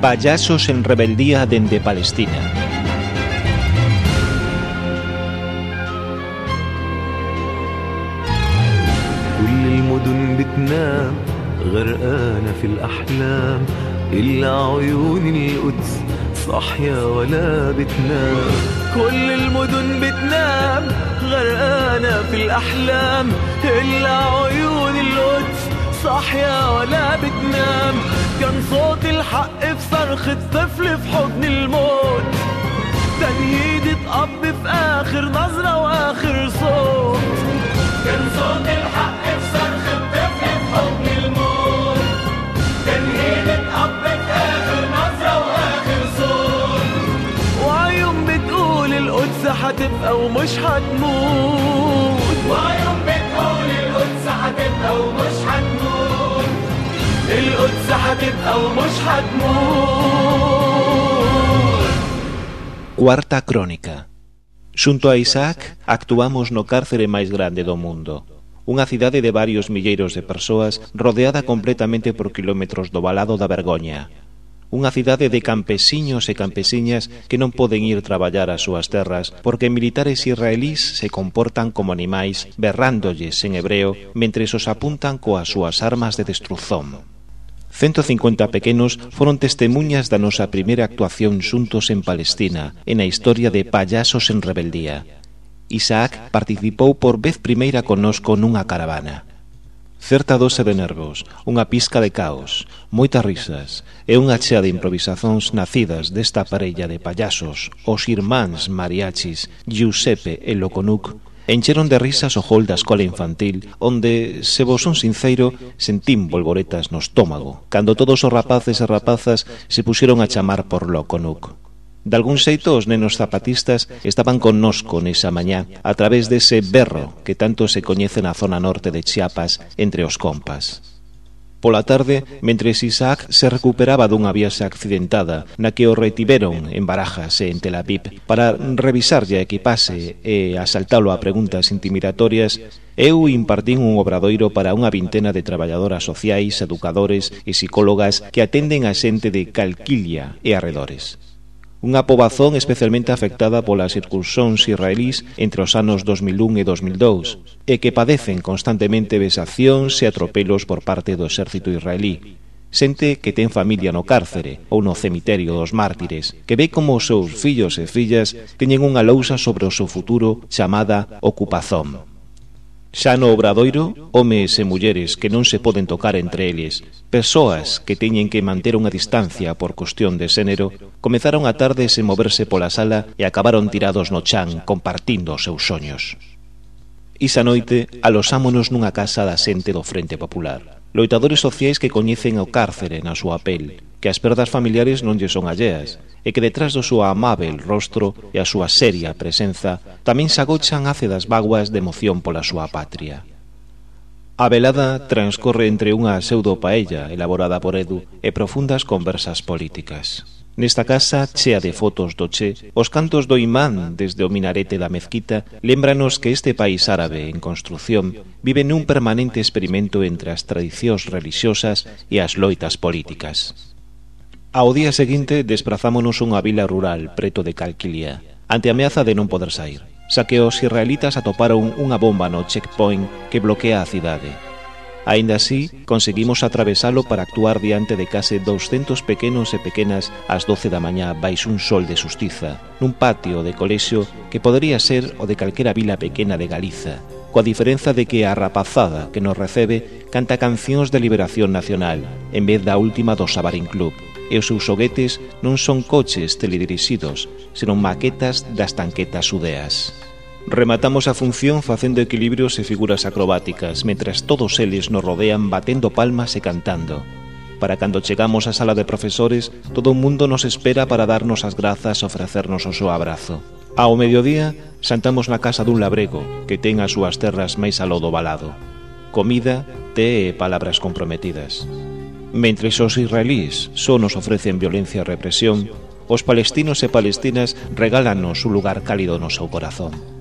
Payasos en rebeldía dende Palestina. كل المدن بتنام غرقانة في الأحلام إلا عيون القدس صاحية ولا بتنام كل المدن بتنام غرقانة في الأحلام إلا عيون القدس صاحية ولا بتنام صرخة طفل في حضن الموت. تنهيدة أب في آخر نظرة وآخر صوت. كان صوت الحق في في حضن الموت. أب في آخر نظرة وآخر صوت. وعيون بتقول القدس هتبقى ومش هتموت. وعيون بتقول القدس هتبقى ومش هتموت. القدس هتبقى ومش هتموت Cuarta crónica. Xunto a Isaac, actuamos no cárcere máis grande do mundo. Unha cidade de varios milleiros de persoas rodeada completamente por kilómetros do balado da vergoña. Unha cidade de campesiños e campesiñas que non poden ir traballar ás súas terras porque militares israelís se comportan como animais berrándolles en hebreo mentres os apuntan coas súas armas de destruzón. 150 pequenos foron testemunhas da nosa primeira actuación xuntos en Palestina, en a historia de Payasos en Rebeldía. Isaac participou por vez primeira conosco nunha caravana. Certa dose de nervos, unha pizca de caos, moitas risas e unha chea de improvisacións nacidas desta parella de payasos, os irmáns mariachis Giuseppe e Loconuc, encheron de risas o hall da escola infantil, onde, se vos son sincero, sentín bolboretas no estómago, cando todos os rapaces e rapazas se puxeron a chamar por Loconuc. De algún xeito, os nenos zapatistas estaban connosco nesa mañá, a través dese berro que tanto se coñece na zona norte de Chiapas entre os compas. Pola tarde, mentres Isaac se recuperaba dunha viaxe accidentada, na que o retiveron en Barajas e en Tel Aviv para revisarlle a equipase e asaltalo a preguntas intimidatorias, eu impartín un obradoiro para unha vintena de traballadoras sociais, educadores e psicólogas que atenden a xente de Calquilia e arredores unha pobazón especialmente afectada polas circunsóns israelís entre os anos 2001 e 2002, e que padecen constantemente vexacións e atropelos por parte do exército israelí. Xente que ten familia no cárcere ou no cemiterio dos mártires, que ve como os seus fillos e fillas teñen unha lousa sobre o seu futuro chamada ocupazón. Xa no obradoiro, homes e mulleres que non se poden tocar entre eles, persoas que teñen que manter unha distancia por cuestión de xénero, comezaron a tarde sen moverse pola sala e acabaron tirados no chan compartindo os seus soños. Isa noite alosámonos nunha casa da xente do Frente Popular loitadores sociais que coñecen o cárcere na súa pel, que as perdas familiares non lle son alleas, e que detrás do súa amável rostro e a súa seria presenza tamén se agochan ácedas vaguas de emoción pola súa patria. A velada transcorre entre unha pseudo paella elaborada por Edu e profundas conversas políticas. Nesta casa chea de fotos do Che, os cantos do imán desde o minarete da mezquita lembranos que este país árabe en construción vive nun permanente experimento entre as tradicións religiosas e as loitas políticas. Ao día seguinte desprazámonos unha vila rural preto de Calquilia, ante a ameaza de non poder sair, xa que os israelitas atoparon unha bomba no checkpoint que bloquea a cidade Aínda así, conseguimos atravesalo para actuar diante de case 200 pequenos e pequenas ás 12 da mañá baixo un sol de sustiza, nun patio de colexio que podería ser o de calquera vila pequena de Galiza, coa diferenza de que a rapazada que nos recebe canta cancións de liberación nacional, en vez da última do Sabarín Club, e os seus xoguetes non son coches teledirixidos, senón maquetas das tanquetas udeas. Rematamos a función facendo equilibrios e figuras acrobáticas, mentras todos eles nos rodean batendo palmas e cantando. Para cando chegamos á sala de profesores, todo o mundo nos espera para darnos as grazas e ofrecernos o seu abrazo. Ao mediodía, sentamos na casa dun labrego, que ten as súas terras máis aló do balado. Comida, té e palabras comprometidas. Mentre os israelís só nos ofrecen violencia e represión, os palestinos e palestinas regálanos un lugar cálido no seu corazón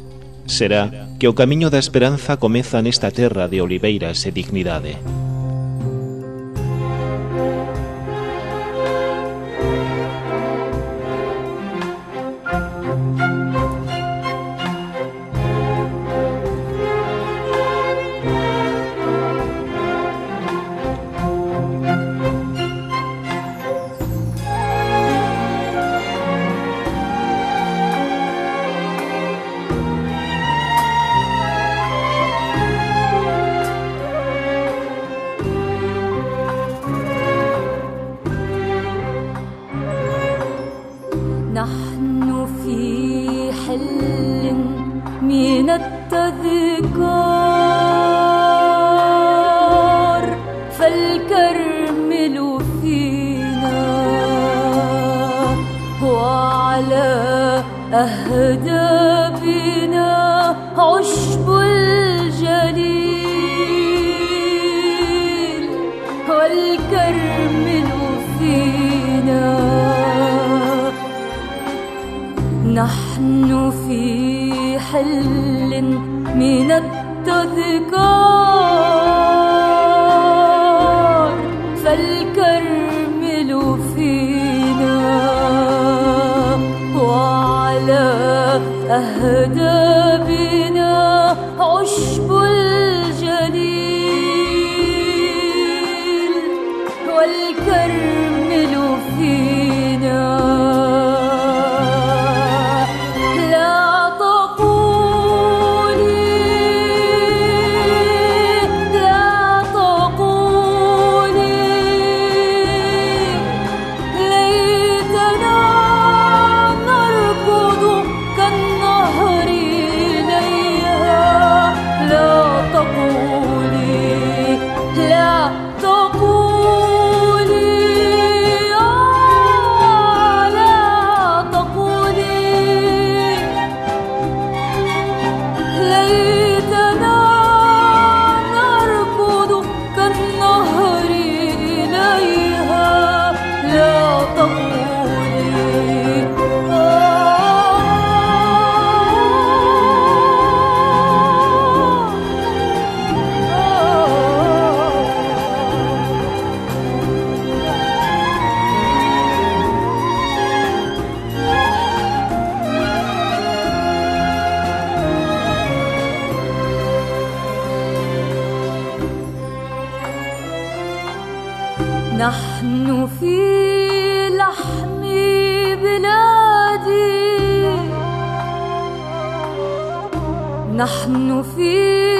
será que o camiño da esperanza comeza nesta terra de oliveiras e dignidade. الجار فالكرمل فينا وعلى أهدابنا عشب الجليل والكرمل فينا نحن في حل 港塚 في لحم بلادي. نحن في